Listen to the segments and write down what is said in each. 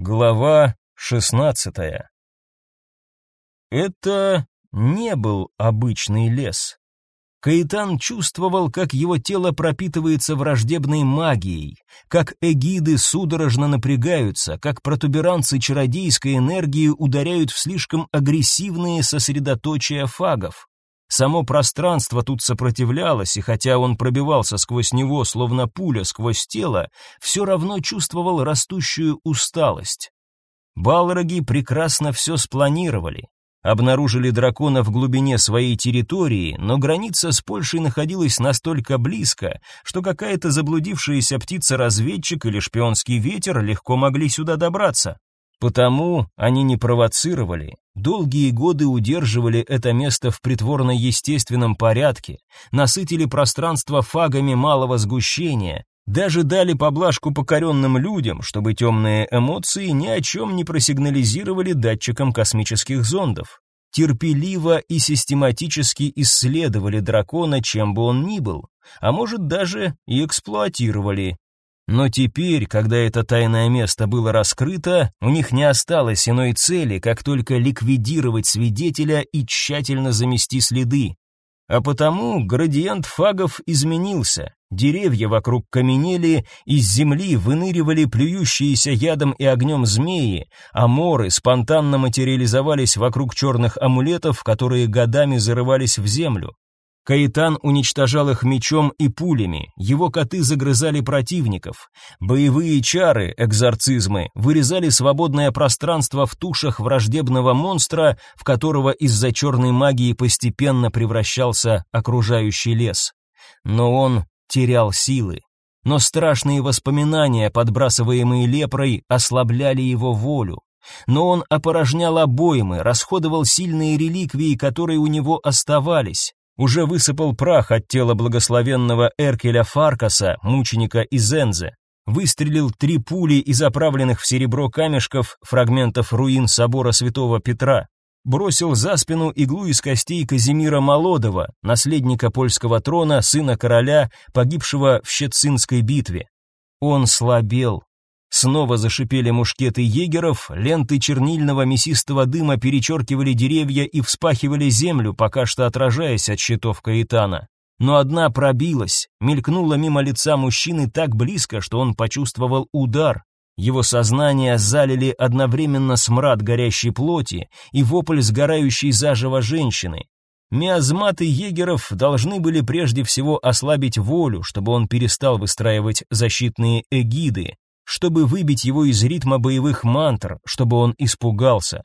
Глава шестнадцатая. Это не был обычный лес. Каитан чувствовал, как его тело пропитывается враждебной магией, как эгиды судорожно напрягаются, как протуберанцы чародейской энергии ударяют в слишком агрессивные сосредоточия фагов. Само пространство тут сопротивлялось, и хотя он пробивался сквозь него, словно пуля сквозь тело, все равно чувствовал растущую усталость. Балроги прекрасно все спланировали. Обнаружили дракона в глубине своей территории, но граница с Польшей находилась настолько близко, что какая-то заблудившаяся птица-разведчик или шпионский ветер легко могли сюда добраться. Потому они не провоцировали, долгие годы удерживали это место в притворно-естественном порядке, насытили пространство фагами малого сгущения, даже дали поблажку покоренным людям, чтобы темные эмоции ни о чем не просигнализировали датчикам космических зондов. Терпеливо и систематически исследовали дракона, чем бы он ни был, а может даже и эксплуатировали, но теперь, когда это тайное место было раскрыто, у них не осталось иной цели, как только ликвидировать свидетеля и тщательно замести следы. А потому градиент фагов изменился. Деревья вокруг каменели, из земли выныривали плюющиеся ядом и огнем змеи, а моры спонтанно материализовались вокруг черных амулетов, которые годами зарывались в землю. Каитан уничтожал их мечом и пулями, его коты загрызали противников. Боевые чары, экзорцизмы, вырезали свободное пространство в тушах враждебного монстра, в которого из-за черной магии постепенно превращался окружающий лес. Но он терял силы. Но страшные воспоминания, подбрасываемые лепрой, ослабляли его волю. Но он опорожнял обоймы, расходовал сильные реликвии, которые у него оставались уже высыпал прах от тела благословенного Эркеля Фаркаса, мученика из Энзе, выстрелил три пули из оправленных в серебро камешков, фрагментов руин собора святого Петра, бросил за спину иглу из костей Казимира Молодого, наследника польского трона, сына короля, погибшего в Щецинской битве. Он слабел, Снова зашипели мушкеты егеров, ленты чернильного мясистого дыма перечеркивали деревья и вспахивали землю, пока что отражаясь от щитов Каэтана. Но одна пробилась, мелькнула мимо лица мужчины так близко, что он почувствовал удар. Его сознание залили одновременно смрад горящей плоти и вопль сгорающей заживо женщины. Миазматы егеров должны были прежде всего ослабить волю, чтобы он перестал выстраивать защитные эгиды, чтобы выбить его из ритма боевых мантр, чтобы он испугался.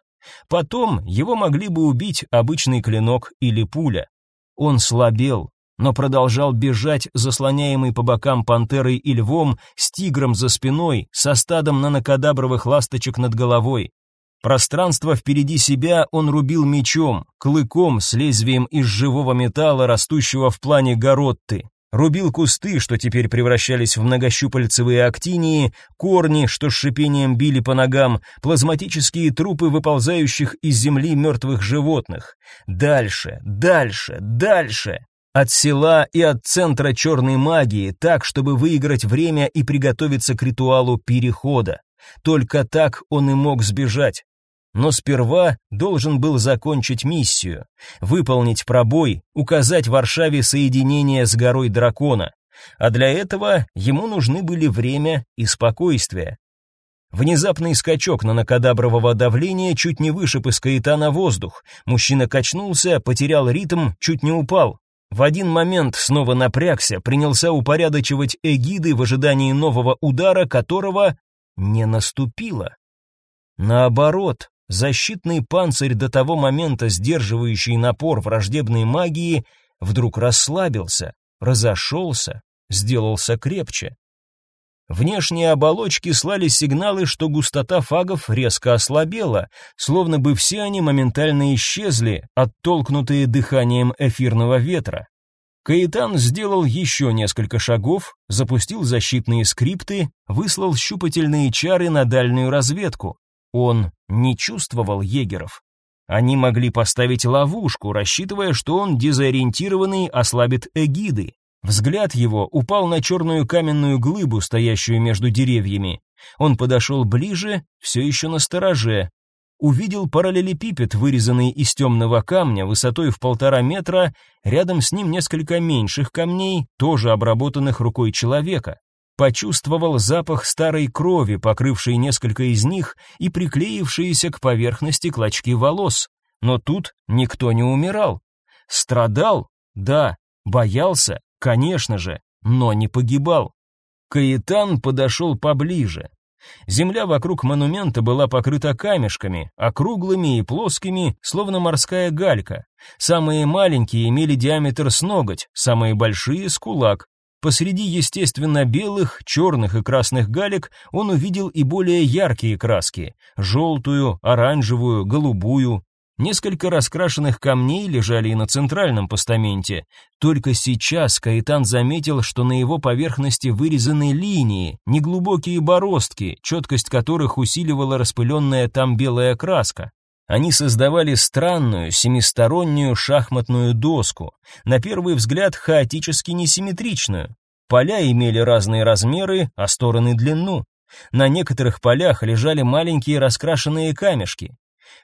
Потом его могли бы убить обычный клинок или пуля. Он слабел, но продолжал бежать, заслоняемый по бокам пантерой и львом, с тигром за спиной, со стадом нанокадабровых ласточек над головой. Пространство впереди себя он рубил мечом, клыком с лезвием из живого металла, растущего в плане горотты рубил кусты, что теперь превращались в многощупальцевые актинии, корни, что с шипением били по ногам, плазматические трупы выползающих из земли мертвых животных. Дальше, дальше, дальше. От села и от центра черной магии, так, чтобы выиграть время и приготовиться к ритуалу перехода. Только так он и мог сбежать. Но сперва должен был закончить миссию, выполнить пробой, указать Варшаве соединение с горой дракона. А для этого ему нужны были время и спокойствие. Внезапный скачок на накадабрового давления чуть не вышиб из каэтана воздух. Мужчина качнулся, потерял ритм, чуть не упал. В один момент снова напрягся, принялся упорядочивать эгиды в ожидании нового удара, которого не наступило. Наоборот, защитный панцирь до того момента сдерживающий напор враждебной магии вдруг расслабился, разошелся, сделался крепче. Внешние оболочки слали сигналы, что густота фагов резко ослабела, словно бы все они моментально исчезли, оттолкнутые дыханием эфирного ветра. Каитан сделал еще несколько шагов, запустил защитные скрипты, выслал щупательные чары на дальнюю разведку. Он не чувствовал егеров. Они могли поставить ловушку, рассчитывая, что он дезориентированный ослабит эгиды. Взгляд его упал на черную каменную глыбу, стоящую между деревьями. Он подошел ближе, все еще на стороже. Увидел параллелепипед, вырезанный из темного камня, высотой в полтора метра, рядом с ним несколько меньших камней, тоже обработанных рукой человека. Почувствовал запах старой крови, покрывшей несколько из них и приклеившиеся к поверхности клочки волос. Но тут никто не умирал. Страдал? Да. Боялся? Конечно же. Но не погибал. Каэтан подошел поближе. Земля вокруг монумента была покрыта камешками, округлыми и плоскими, словно морская галька. Самые маленькие имели диаметр с ноготь, самые большие — с кулак. Посреди естественно белых, черных и красных галек он увидел и более яркие краски — желтую, оранжевую, голубую. Несколько раскрашенных камней лежали и на центральном постаменте. Только сейчас Каэтан заметил, что на его поверхности вырезаны линии, неглубокие бороздки, четкость которых усиливала распыленная там белая краска. Они создавали странную семистороннюю шахматную доску, на первый взгляд хаотически несимметричную. Поля имели разные размеры, а стороны длину. На некоторых полях лежали маленькие раскрашенные камешки.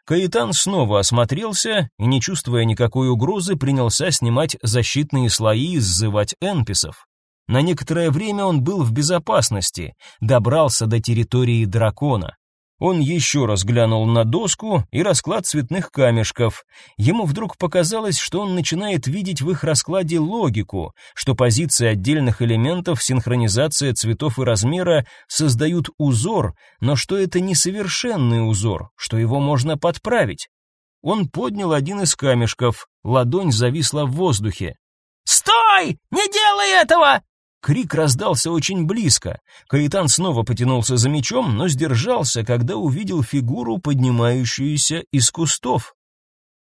Каитан снова осмотрелся и, не чувствуя никакой угрозы, принялся снимать защитные слои и сзывать энписов. На некоторое время он был в безопасности, добрался до территории дракона. Он еще раз глянул на доску и расклад цветных камешков. Ему вдруг показалось, что он начинает видеть в их раскладе логику, что позиции отдельных элементов, синхронизация цветов и размера создают узор, но что это несовершенный узор, что его можно подправить. Он поднял один из камешков, ладонь зависла в воздухе. «Стой! Не делай этого!» Крик раздался очень близко. Каитан снова потянулся за мечом, но сдержался, когда увидел фигуру, поднимающуюся из кустов.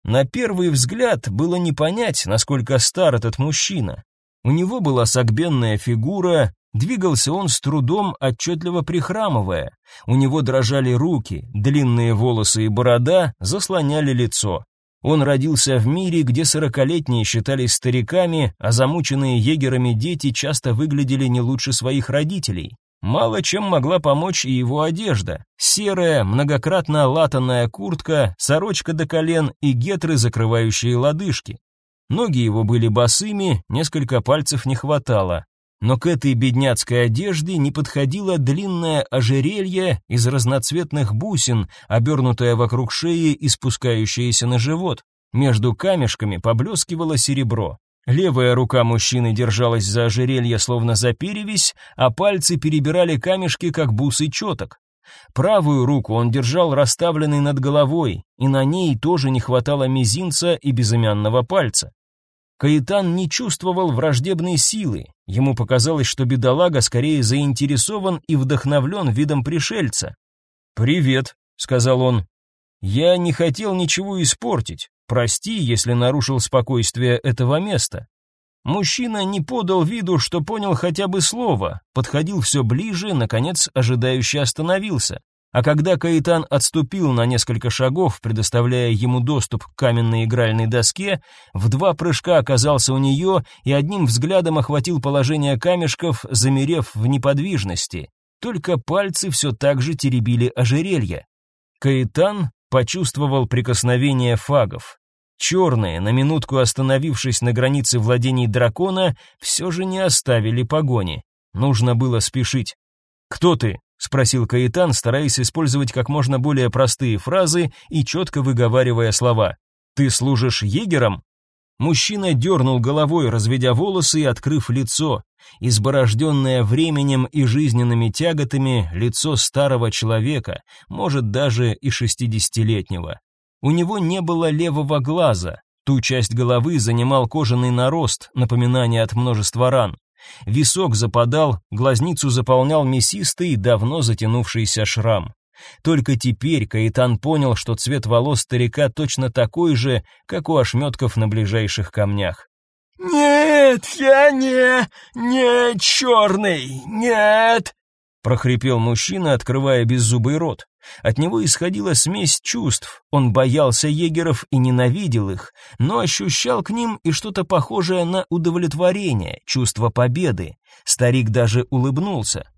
На первый взгляд было не понять, насколько стар этот мужчина. У него была согбенная фигура, двигался он с трудом, отчетливо прихрамывая. У него дрожали руки, длинные волосы и борода заслоняли лицо. Он родился в мире, где сорокалетние считались стариками, а замученные егерами дети часто выглядели не лучше своих родителей. Мало чем могла помочь и его одежда. Серая, многократно латанная куртка, сорочка до колен и гетры, закрывающие лодыжки. Ноги его были босыми, несколько пальцев не хватало но к этой бедняцкой одежде не подходило длинное ожерелье из разноцветных бусин, обернутое вокруг шеи и спускающееся на живот. Между камешками поблескивало серебро. Левая рука мужчины держалась за ожерелье, словно за перевязь, а пальцы перебирали камешки, как бусы четок. Правую руку он держал расставленной над головой, и на ней тоже не хватало мизинца и безымянного пальца. Каитан не чувствовал враждебной силы. Ему показалось, что бедолага скорее заинтересован и вдохновлен видом пришельца. «Привет», — сказал он. «Я не хотел ничего испортить. Прости, если нарушил спокойствие этого места». Мужчина не подал виду, что понял хотя бы слово, подходил все ближе, наконец ожидающе остановился. А когда Каитан отступил на несколько шагов, предоставляя ему доступ к каменной игральной доске, в два прыжка оказался у нее и одним взглядом охватил положение камешков, замерев в неподвижности. Только пальцы все так же теребили ожерелье. Каитан почувствовал прикосновение фагов. Черные, на минутку остановившись на границе владений дракона, все же не оставили погони. Нужно было спешить. «Кто ты?» Спросил Каитан, стараясь использовать как можно более простые фразы и четко выговаривая слова. Ты служишь егером? Мужчина дернул головой, разведя волосы и открыв лицо. Изборожденное временем и жизненными тяготами лицо старого человека, может даже и шестидесятилетнего. У него не было левого глаза, ту часть головы занимал кожаный нарост, напоминание от множества ран. Висок западал, глазницу заполнял мясистый, давно затянувшийся шрам. Только теперь Каитан понял, что цвет волос старика точно такой же, как у ошметков на ближайших камнях. «Нет, я не... не черный, нет!» Прохрипел мужчина, открывая беззубый рот. От него исходила смесь чувств. Он боялся егеров и ненавидел их, но ощущал к ним и что-то похожее на удовлетворение, чувство победы. Старик даже улыбнулся.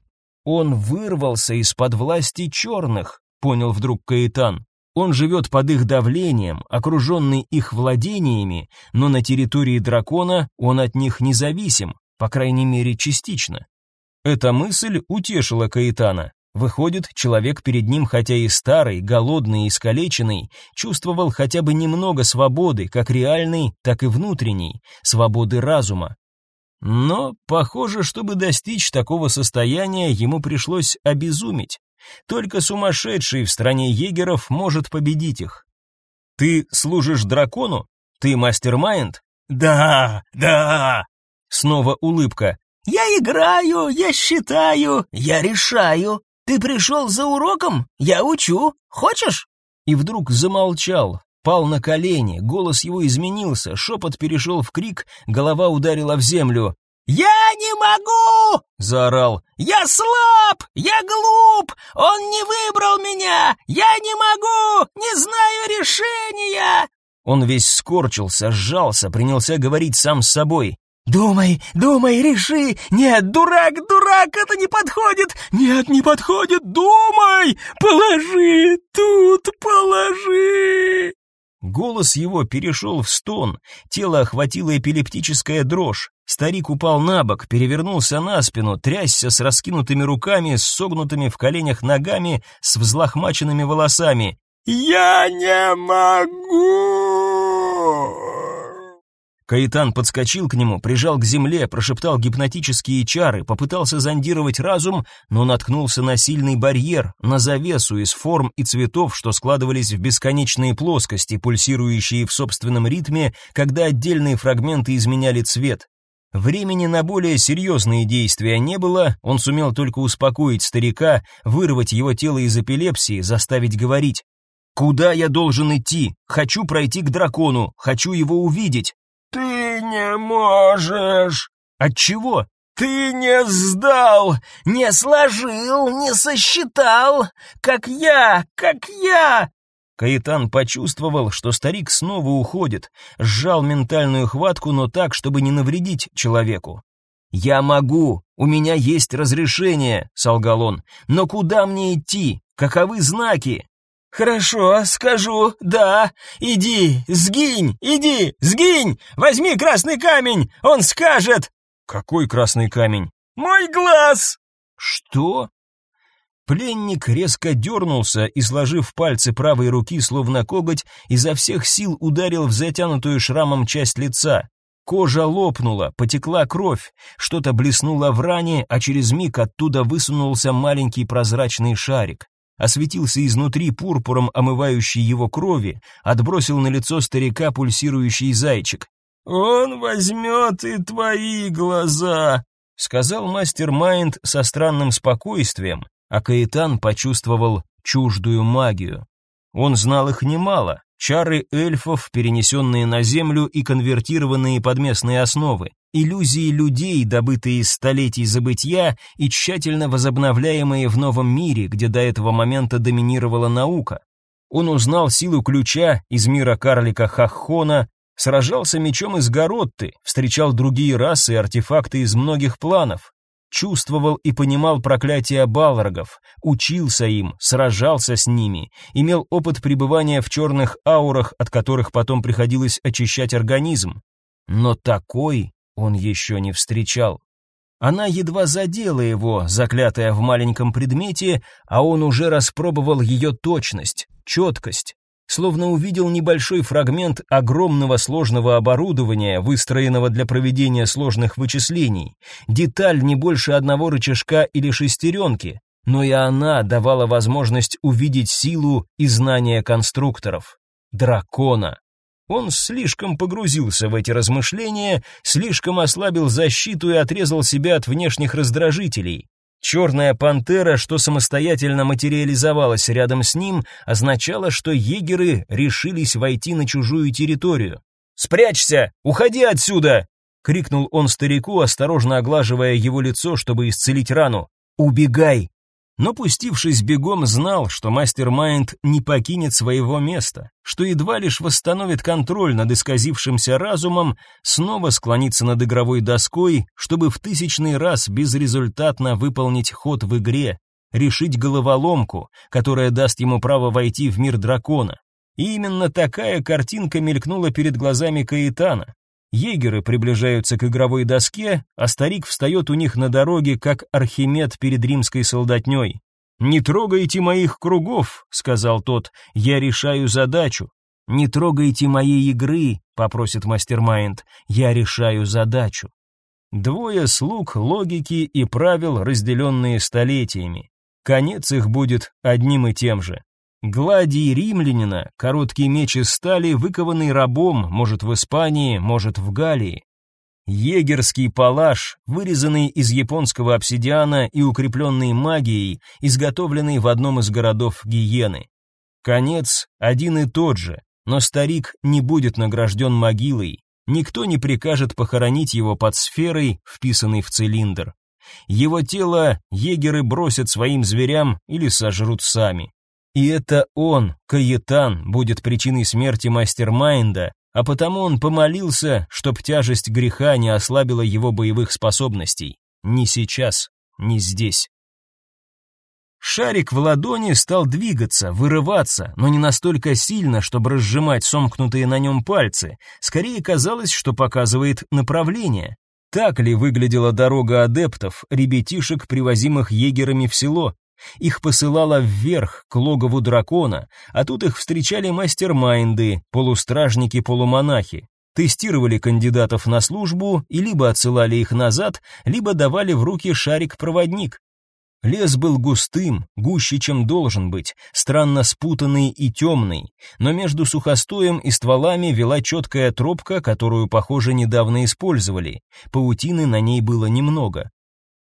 Он вырвался из-под власти черных, понял вдруг Каэтан. Он живет под их давлением, окруженный их владениями, но на территории дракона он от них независим, по крайней мере частично. Эта мысль утешила Каэтана. Выходит, человек перед ним, хотя и старый, голодный и искалеченный, чувствовал хотя бы немного свободы, как реальной, так и внутренней, свободы разума. Но, похоже, чтобы достичь такого состояния, ему пришлось обезуметь. Только сумасшедший в стране егеров может победить их. Ты служишь дракону? Ты мастер-майнд? Да, да. Снова улыбка. Я играю, я считаю, я решаю. Ты пришел за уроком? Я учу. Хочешь? И вдруг замолчал, пал на колени, голос его изменился, шепот перешел в крик, голова ударила в землю. «Я не могу!» — заорал. «Я слаб! Я глуп! Он не выбрал меня! Я не могу! Не знаю решения!» Он весь скорчился, сжался, принялся говорить сам с собой. «Думай, думай, реши! Нет, дурак, дурак, это не подходит! Нет, не подходит! Думай! Положи! Тут положи!» Голос его перешел в стон, тело охватило эпилептическая дрожь. Старик упал на бок, перевернулся на спину, трясся с раскинутыми руками, с согнутыми в коленях ногами, с взлохмаченными волосами. «Я не могу!» Каитан подскочил к нему, прижал к земле, прошептал гипнотические чары, попытался зондировать разум, но наткнулся на сильный барьер, на завесу из форм и цветов, что складывались в бесконечные плоскости, пульсирующие в собственном ритме, когда отдельные фрагменты изменяли цвет. Времени на более серьезные действия не было, он сумел только успокоить старика, вырвать его тело из эпилепсии, заставить говорить. «Куда я должен идти? Хочу пройти к дракону, хочу его увидеть». «Ты не можешь!» «От чего?» «Ты не сдал, не сложил, не сосчитал, как я, как я!» Каитан почувствовал, что старик снова уходит, сжал ментальную хватку, но так, чтобы не навредить человеку. «Я могу, у меня есть разрешение», — солгал он, — «но куда мне идти? Каковы знаки?» «Хорошо, скажу, да. Иди, сгинь, иди, сгинь! Возьми красный камень, он скажет!» «Какой красный камень?» «Мой глаз!» «Что?» Пленник резко дернулся и, сложив пальцы правой руки, словно коготь, изо всех сил ударил в затянутую шрамом часть лица. Кожа лопнула, потекла кровь, что-то блеснуло в ране, а через миг оттуда высунулся маленький прозрачный шарик осветился изнутри пурпуром омывающий его крови, отбросил на лицо старика пульсирующий зайчик. «Он возьмет и твои глаза», — сказал мастер-майнд со странным спокойствием, а Каэтан почувствовал чуждую магию. Он знал их немало, чары эльфов, перенесенные на землю и конвертированные под местные основы иллюзии людей, добытые из столетий забытья и тщательно возобновляемые в новом мире, где до этого момента доминировала наука. Он узнал силу ключа из мира карлика Хаххона, сражался мечом из Горотты, встречал другие расы и артефакты из многих планов, чувствовал и понимал проклятия балрогов, учился им, сражался с ними, имел опыт пребывания в черных аурах, от которых потом приходилось очищать организм. Но такой он еще не встречал. Она едва задела его, заклятая в маленьком предмете, а он уже распробовал ее точность, четкость, словно увидел небольшой фрагмент огромного сложного оборудования, выстроенного для проведения сложных вычислений, деталь не больше одного рычажка или шестеренки, но и она давала возможность увидеть силу и знания конструкторов. Дракона. Он слишком погрузился в эти размышления, слишком ослабил защиту и отрезал себя от внешних раздражителей. Черная пантера, что самостоятельно материализовалась рядом с ним, означала, что егеры решились войти на чужую территорию. «Спрячься! Уходи отсюда!» — крикнул он старику, осторожно оглаживая его лицо, чтобы исцелить рану. «Убегай!» Но пустившись бегом, знал, что мастер-майнд не покинет своего места, что едва лишь восстановит контроль над исказившимся разумом, снова склонится над игровой доской, чтобы в тысячный раз безрезультатно выполнить ход в игре, решить головоломку, которая даст ему право войти в мир дракона. И именно такая картинка мелькнула перед глазами Каэтана. Егеры приближаются к игровой доске, а старик встает у них на дороге, как Архимед перед римской солдатней. «Не трогайте моих кругов», — сказал тот, — «я решаю задачу». «Не трогайте моей игры», — попросит мастер-майнд, — «я решаю задачу». Двое слуг логики и правил, разделенные столетиями. Конец их будет одним и тем же. Гладий римлянина, короткий меч из стали, выкованный рабом, может в Испании, может в Галлии. Егерский палаш, вырезанный из японского обсидиана и укрепленный магией, изготовленный в одном из городов Гиены. Конец один и тот же, но старик не будет награжден могилой, никто не прикажет похоронить его под сферой, вписанной в цилиндр. Его тело егеры бросят своим зверям или сожрут сами. И это он, Каетан, будет причиной смерти мастер-майнда, а потому он помолился, чтоб тяжесть греха не ослабила его боевых способностей. Ни сейчас, ни здесь. Шарик в ладони стал двигаться, вырываться, но не настолько сильно, чтобы разжимать сомкнутые на нем пальцы. Скорее казалось, что показывает направление. Так ли выглядела дорога адептов, ребятишек, привозимых егерами в село? Их посылало вверх, к логову дракона, а тут их встречали мастер-майнды, полустражники-полумонахи. Тестировали кандидатов на службу и либо отсылали их назад, либо давали в руки шарик-проводник. Лес был густым, гуще, чем должен быть, странно спутанный и темный, но между сухостоем и стволами вела четкая тропка, которую, похоже, недавно использовали. Паутины на ней было немного.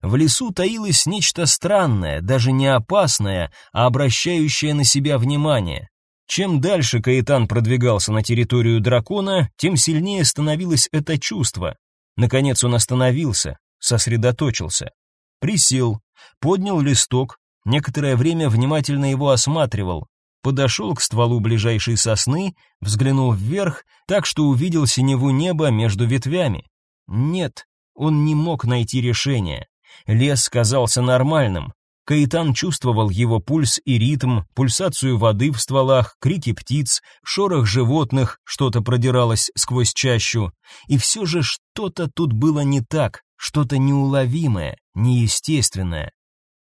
В лесу таилось нечто странное, даже не опасное, а обращающее на себя внимание. Чем дальше Каэтан продвигался на территорию дракона, тем сильнее становилось это чувство. Наконец он остановился, сосредоточился. Присел, поднял листок, некоторое время внимательно его осматривал, подошел к стволу ближайшей сосны, взглянул вверх, так что увидел синеву неба между ветвями. Нет, он не мог найти решения. Лес казался нормальным. Каитан чувствовал его пульс и ритм, пульсацию воды в стволах, крики птиц, шорох животных, что-то продиралось сквозь чащу. И все же что-то тут было не так, что-то неуловимое, неестественное.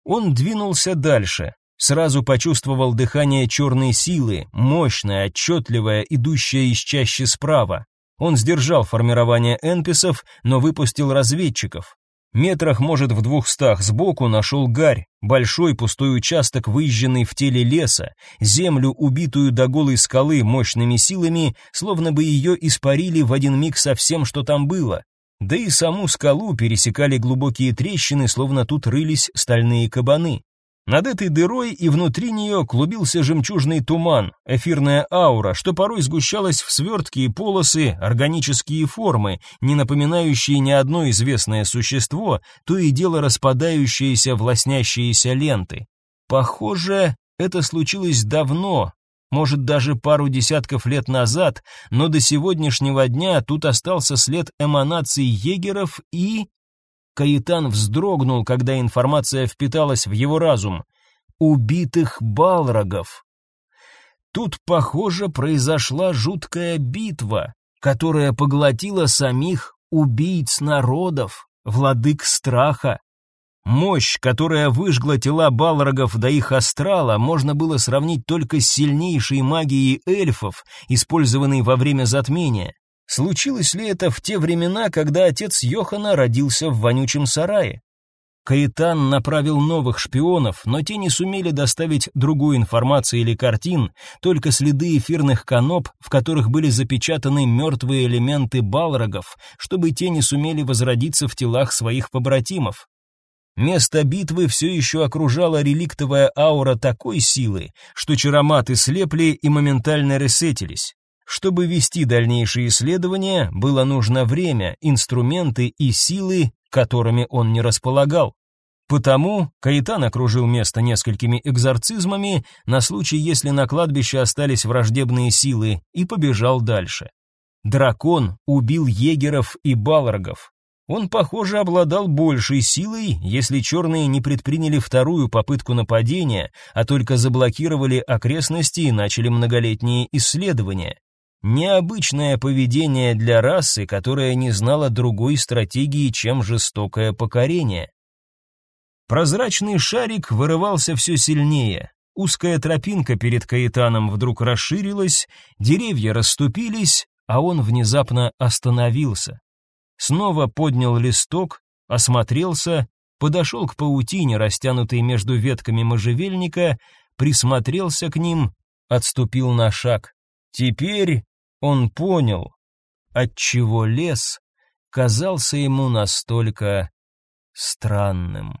Он двинулся дальше, сразу почувствовал дыхание черной силы, мощное, отчетливое, идущее из чащи справа. Он сдержал формирование энписов, но выпустил разведчиков. Метрах, может, в двухстах сбоку нашел гарь, большой пустой участок, выжженный в теле леса, землю, убитую до голой скалы мощными силами, словно бы ее испарили в один миг со всем, что там было. Да и саму скалу пересекали глубокие трещины, словно тут рылись стальные кабаны. Над этой дырой и внутри нее клубился жемчужный туман, эфирная аура, что порой сгущалась в свертки и полосы, органические формы, не напоминающие ни одно известное существо, то и дело распадающиеся в ленты. Похоже, это случилось давно, может даже пару десятков лет назад, но до сегодняшнего дня тут остался след эманаций егеров и Каитан вздрогнул, когда информация впиталась в его разум. Убитых балрогов. Тут, похоже, произошла жуткая битва, которая поглотила самих убийц народов, владык страха. Мощь, которая выжгла тела балрогов до их астрала, можно было сравнить только с сильнейшей магией эльфов, использованной во время затмения. Случилось ли это в те времена, когда отец Йохана родился в вонючем сарае? Каитан направил новых шпионов, но те не сумели доставить другую информацию или картин, только следы эфирных каноп, в которых были запечатаны мертвые элементы балрогов, чтобы те не сумели возродиться в телах своих побратимов. Место битвы все еще окружала реликтовая аура такой силы, что чароматы слепли и моментально ресетились. Чтобы вести дальнейшие исследования, было нужно время, инструменты и силы, которыми он не располагал. Потому Каитан окружил место несколькими экзорцизмами на случай, если на кладбище остались враждебные силы, и побежал дальше. Дракон убил егеров и балрогов. Он, похоже, обладал большей силой, если черные не предприняли вторую попытку нападения, а только заблокировали окрестности и начали многолетние исследования. Необычное поведение для расы, которая не знала другой стратегии, чем жестокое покорение. Прозрачный шарик вырывался все сильнее. Узкая тропинка перед Каэтаном вдруг расширилась, деревья расступились, а он внезапно остановился. Снова поднял листок, осмотрелся, подошел к паутине, растянутой между ветками можжевельника, присмотрелся к ним, отступил на шаг. Теперь он понял, отчего лес казался ему настолько странным.